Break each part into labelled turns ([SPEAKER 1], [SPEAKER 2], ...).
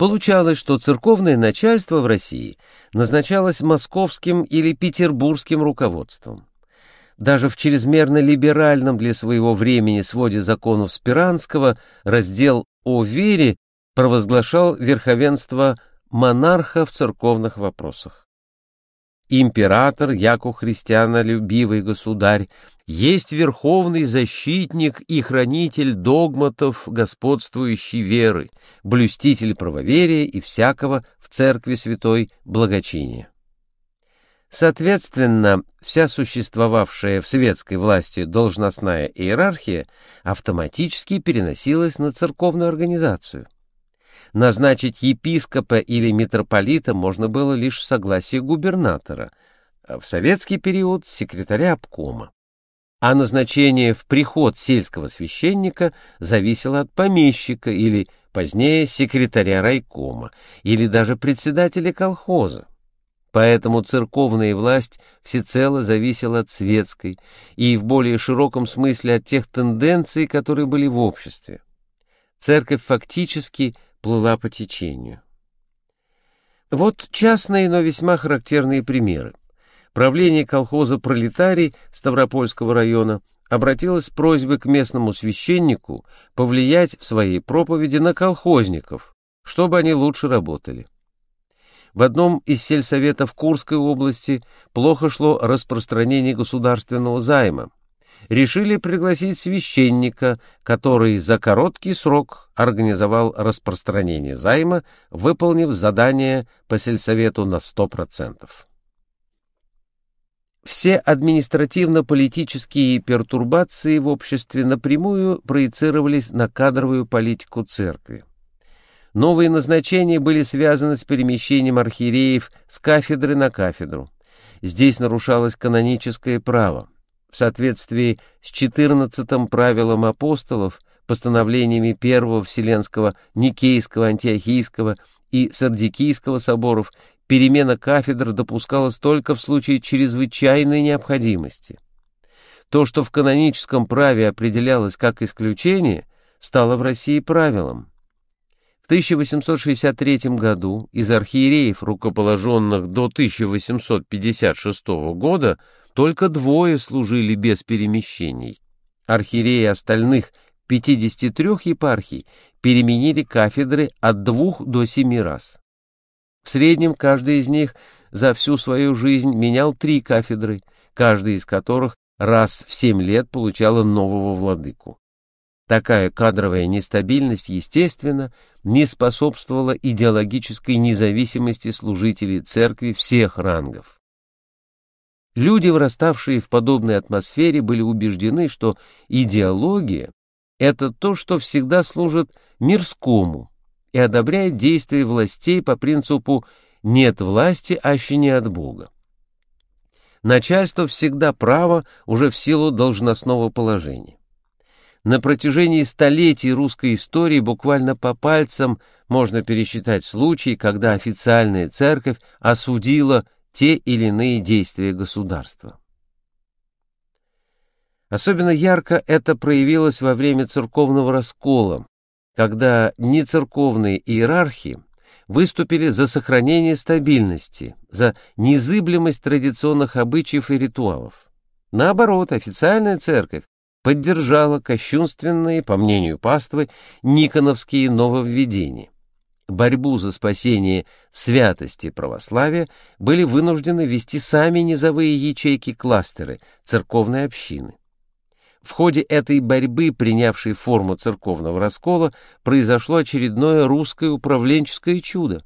[SPEAKER 1] Получалось, что церковное начальство в России назначалось московским или петербургским руководством. Даже в чрезмерно либеральном для своего времени своде законов Спиранского раздел о вере провозглашал верховенство монарха в церковных вопросах. Император, яко христианолюбивый государь, есть верховный защитник и хранитель догматов господствующей веры, блюститель правоверия и всякого в церкви святой благочиния. Соответственно, вся существовавшая в светской власти должностная иерархия автоматически переносилась на церковную организацию. Назначить епископа или митрополита можно было лишь в согласии губернатора, а в советский период — секретаря обкома. А назначение в приход сельского священника зависело от помещика или, позднее, секретаря райкома, или даже председателя колхоза. Поэтому церковная власть всецело зависела от светской и в более широком смысле от тех тенденций, которые были в обществе. Церковь фактически плыла по течению. Вот частные, но весьма характерные примеры. Правление колхоза «Пролетарий» Ставропольского района обратилось с просьбой к местному священнику повлиять в своей проповеди на колхозников, чтобы они лучше работали. В одном из сельсоветов Курской области плохо шло распространение государственного займа. Решили пригласить священника, который за короткий срок организовал распространение займа, выполнив задание по сельсовету на 100%. Все административно-политические пертурбации в обществе напрямую проецировались на кадровую политику церкви. Новые назначения были связаны с перемещением архиереев с кафедры на кафедру. Здесь нарушалось каноническое право. В соответствии с 14-м правилом апостолов, постановлениями Первого Вселенского, Никейского, Антиохийского и Сардикийского соборов, перемена кафедр допускалась только в случае чрезвычайной необходимости. То, что в каноническом праве определялось как исключение, стало в России правилом. 1863 году из архиереев, рукоположенных до 1856 года, только двое служили без перемещений. Архиереи остальных 53 епархий переменили кафедры от двух до семи раз. В среднем каждый из них за всю свою жизнь менял три кафедры, каждая из которых раз в семь лет получала нового владыку. Такая кадровая нестабильность, естественно, не способствовала идеологической независимости служителей церкви всех рангов. Люди, выраставшие в подобной атмосфере, были убеждены, что идеология — это то, что всегда служит мирскому и одобряет действия властей по принципу «нет власти, аще не от Бога». Начальство всегда право уже в силу должностного положения. На протяжении столетий русской истории буквально по пальцам можно пересчитать случаи, когда официальная церковь осудила те или иные действия государства. Особенно ярко это проявилось во время церковного раскола, когда нецерковные иерархи выступили за сохранение стабильности, за незыблемость традиционных обычаев и ритуалов. Наоборот, официальная церковь поддержала кощунственные, по мнению паствы, никоновские нововведения. Борьбу за спасение святости православия были вынуждены вести сами низовые ячейки-кластеры церковной общины. В ходе этой борьбы, принявшей форму церковного раскола, произошло очередное русское управленческое чудо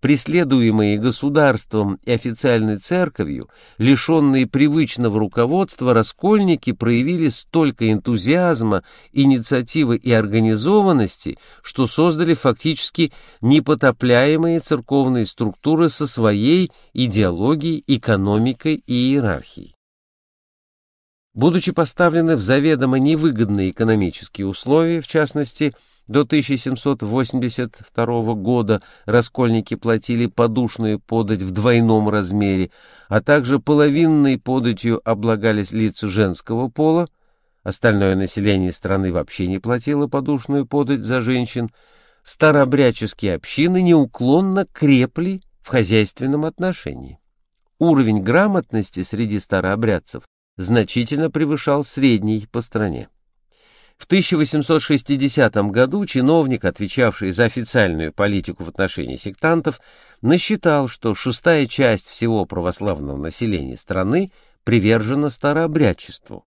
[SPEAKER 1] преследуемые государством и официальной церковью, лишенные привычного руководства, раскольники проявили столько энтузиазма, инициативы и организованности, что создали фактически непотопляемые церковные структуры со своей идеологией, экономикой и иерархией. Будучи поставлены в заведомо невыгодные экономические условия, в частности, до 1782 года раскольники платили подушную подать в двойном размере, а также половинной податью облагались лица женского пола, остальное население страны вообще не платило подушную подать за женщин, старообрядческие общины неуклонно крепли в хозяйственном отношении. Уровень грамотности среди старообрядцев значительно превышал средний по стране. В 1860 году чиновник, отвечавший за официальную политику в отношении сектантов, насчитал, что шестая часть всего православного населения страны привержена старообрядчеству.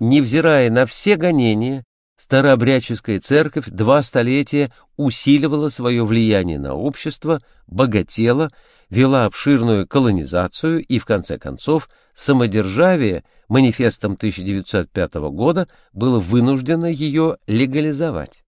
[SPEAKER 1] Невзирая на все гонения, старообрядческая церковь два столетия усиливала свое влияние на общество, богатела, вела обширную колонизацию и, в конце концов, самодержавие манифестом 1905 года было вынуждено ее легализовать.